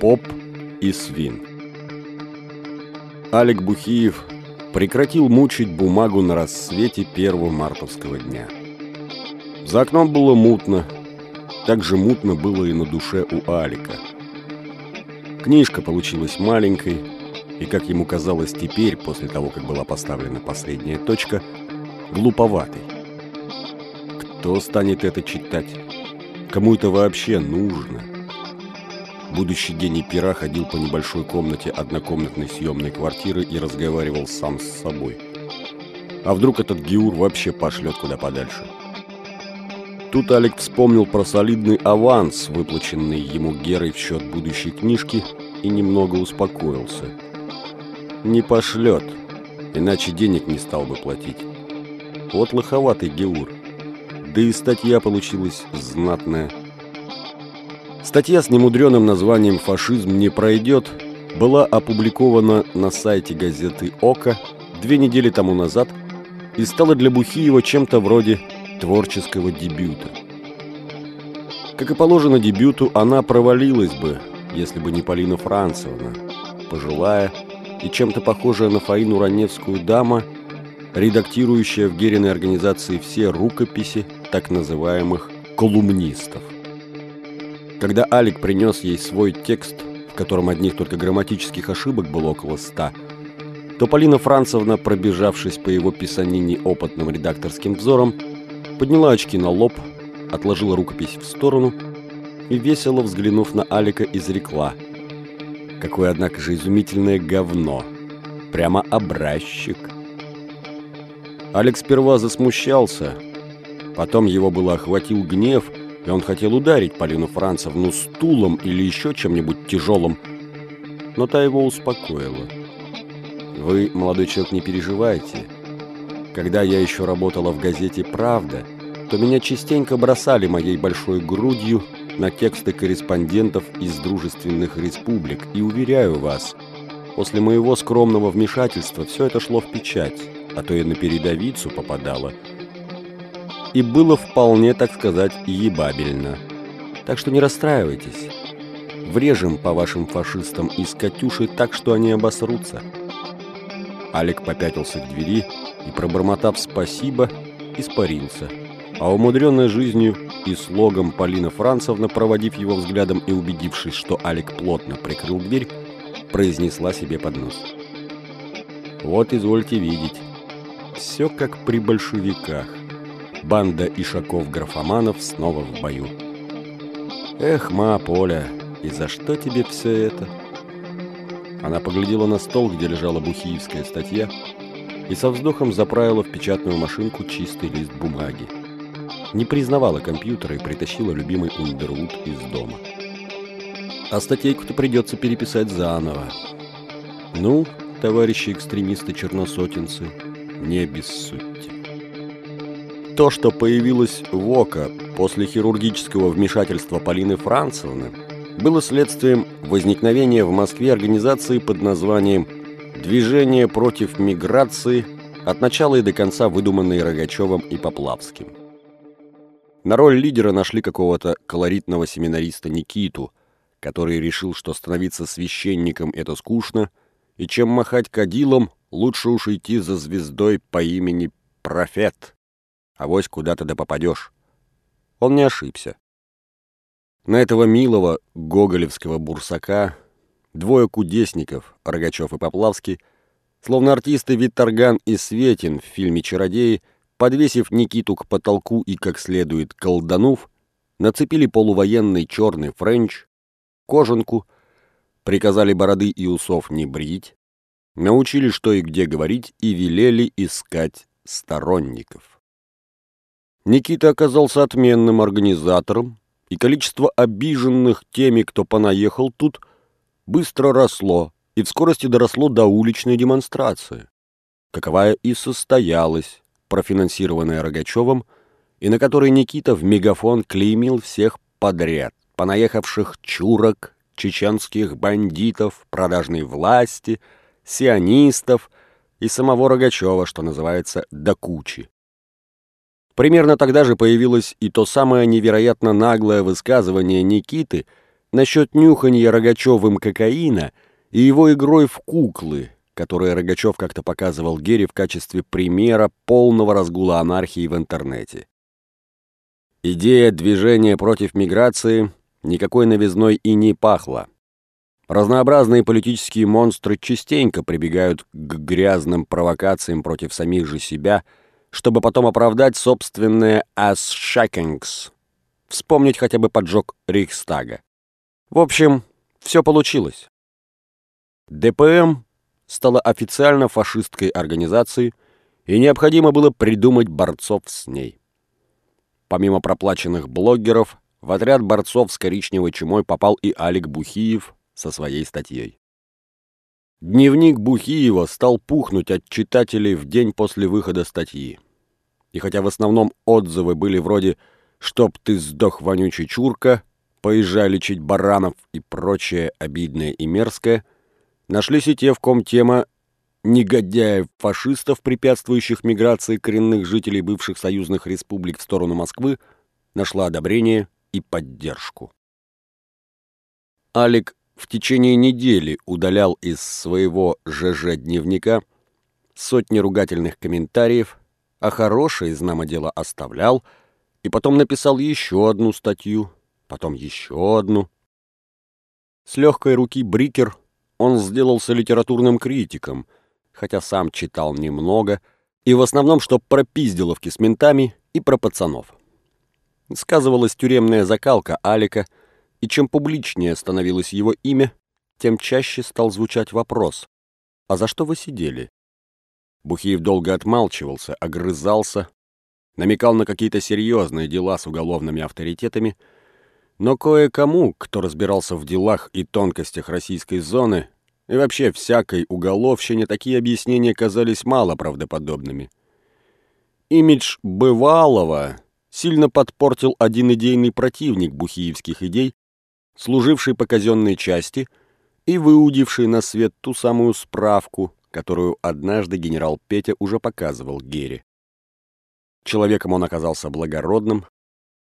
Поп и свин. Алик Бухиев прекратил мучить бумагу на рассвете первого мартовского дня. За окном было мутно, так же мутно было и на душе у Алика. Книжка получилась маленькой, и, как ему казалось теперь, после того, как была поставлена последняя точка, глуповатой. Кто станет это читать? Кому это вообще нужно? Будущий гений пера ходил по небольшой комнате однокомнатной съемной квартиры и разговаривал сам с собой. А вдруг этот Геур вообще пошлет куда подальше? Тут Алик вспомнил про солидный аванс, выплаченный ему Герой в счет будущей книжки, и немного успокоился. Не пошлет, иначе денег не стал бы платить. Вот лоховатый Геур. Да и статья получилась знатная. Статья с немудреным названием «Фашизм не пройдет» была опубликована на сайте газеты «Ока» две недели тому назад и стала для Бухиева чем-то вроде творческого дебюта. Как и положено дебюту, она провалилась бы, если бы не Полина Францевна, пожилая и чем-то похожая на Фаину Раневскую дама, редактирующая в Гериной организации все рукописи так называемых колумнистов. Когда Алик принес ей свой текст, в котором одних только грамматических ошибок было около ста, то Полина Францевна, пробежавшись по его писанине опытным редакторским взором, подняла очки на лоб, отложила рукопись в сторону и, весело взглянув на Алика, изрекла. Какое, однако же, изумительное говно. Прямо образчик. Алекс сперва засмущался, потом его было охватил гнев – и он хотел ударить Полину Францевну стулом или еще чем-нибудь тяжелым, но та его успокоила. «Вы, молодой человек, не переживайте. Когда я еще работала в газете «Правда», то меня частенько бросали моей большой грудью на тексты корреспондентов из дружественных республик, и уверяю вас, после моего скромного вмешательства все это шло в печать, а то и на передовицу попадало – и было вполне, так сказать, ебабельно. Так что не расстраивайтесь. Врежем по вашим фашистам из «Катюши» так, что они обосрутся. Алик попятился к двери и, пробормотав «спасибо», испарился. А умудренная жизнью и слогом Полина Францевна, проводив его взглядом и убедившись, что Алик плотно прикрыл дверь, произнесла себе под нос. «Вот извольте видеть, все как при большевиках». Банда ишаков-графоманов снова в бою. «Эх, ма, Поля, и за что тебе все это?» Она поглядела на стол, где лежала бухиевская статья, и со вздохом заправила в печатную машинку чистый лист бумаги. Не признавала компьютера и притащила любимый Ундервуд из дома. А статейку-то придется переписать заново. Ну, товарищи экстремисты-черносотенцы, не обессудьте. То, что появилось в ОКО после хирургического вмешательства Полины Францевны, было следствием возникновения в Москве организации под названием «Движение против миграции» от начала и до конца выдуманной Рогачевым и Поплавским. На роль лидера нашли какого-то колоритного семинариста Никиту, который решил, что становиться священником – это скучно, и чем махать кадилом, лучше уж идти за звездой по имени Профет – Авось куда-то да попадешь. Он не ошибся. На этого милого гоголевского бурсака двое кудесников, Рогачев и Поплавский, словно артисты Виторган и Светин в фильме «Чародеи», подвесив Никиту к потолку и как следует колданув, нацепили полувоенный черный френч, кожанку, приказали бороды и усов не брить, научили, что и где говорить, и велели искать сторонников. Никита оказался отменным организатором, и количество обиженных теми, кто понаехал тут, быстро росло и в скорости доросло до уличной демонстрации, каковая и состоялась, профинансированная Рогачевым, и на которой Никита в мегафон клеймил всех подряд, понаехавших чурок, чеченских бандитов, продажной власти, сионистов и самого Рогачева, что называется, до кучи. Примерно тогда же появилось и то самое невероятно наглое высказывание Никиты насчет нюханья Рогачевым кокаина и его игрой в куклы, которые Рогачев как-то показывал Гере в качестве примера полного разгула анархии в интернете. Идея движения против миграции никакой новизной и не пахла. Разнообразные политические монстры частенько прибегают к грязным провокациям против самих же себя, чтобы потом оправдать собственные «ass-shackings», вспомнить хотя бы поджог Рейхстага. В общем, все получилось. ДПМ стала официально фашистской организацией, и необходимо было придумать борцов с ней. Помимо проплаченных блогеров, в отряд борцов с коричневой чумой попал и Алик Бухиев со своей статьей. Дневник Бухиева стал пухнуть от читателей в день после выхода статьи. И хотя в основном отзывы были вроде «Чтоб ты сдох, вонючий чурка», «Поезжай лечить баранов» и прочее обидное и мерзкое, нашлись и те, в ком тема негодяев-фашистов, препятствующих миграции коренных жителей бывших союзных республик в сторону Москвы, нашла одобрение и поддержку. Алик в течение недели удалял из своего ЖЖ-дневника сотни ругательных комментариев, а хорошее, знамо дело, оставлял, и потом написал еще одну статью, потом еще одну. С легкой руки Брикер он сделался литературным критиком, хотя сам читал немного, и в основном, что про пизделовки с ментами и про пацанов. Сказывалась тюремная закалка Алика, и чем публичнее становилось его имя, тем чаще стал звучать вопрос «А за что вы сидели?» Бухиев долго отмалчивался, огрызался, намекал на какие-то серьезные дела с уголовными авторитетами, но кое-кому, кто разбирался в делах и тонкостях российской зоны, и вообще всякой уголовщине, такие объяснения казались малоправдоподобными. Имидж бывалого сильно подпортил один идейный противник бухиевских идей, служивший по казенной части и выудивший на свет ту самую справку, которую однажды генерал Петя уже показывал Гере. Человеком он оказался благородным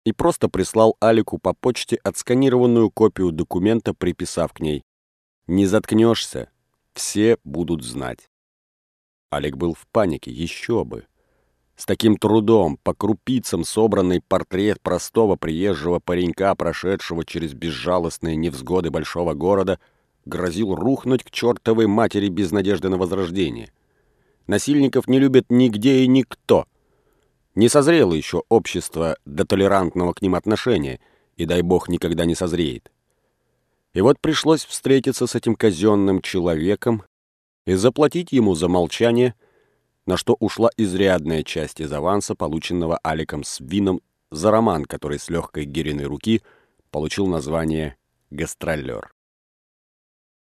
и просто прислал Алику по почте отсканированную копию документа, приписав к ней «Не заткнешься, все будут знать». Алик был в панике, еще бы. С таким трудом, по крупицам собранный портрет простого приезжего паренька, прошедшего через безжалостные невзгоды большого города, грозил рухнуть к чертовой матери без надежды на возрождение. Насильников не любят нигде и никто. Не созрело еще общество до толерантного к ним отношения, и, дай бог, никогда не созреет. И вот пришлось встретиться с этим казенным человеком и заплатить ему за молчание – на что ушла изрядная часть из аванса, полученного Аликом Свином за роман, который с легкой Гериной руки получил название «Гастролер».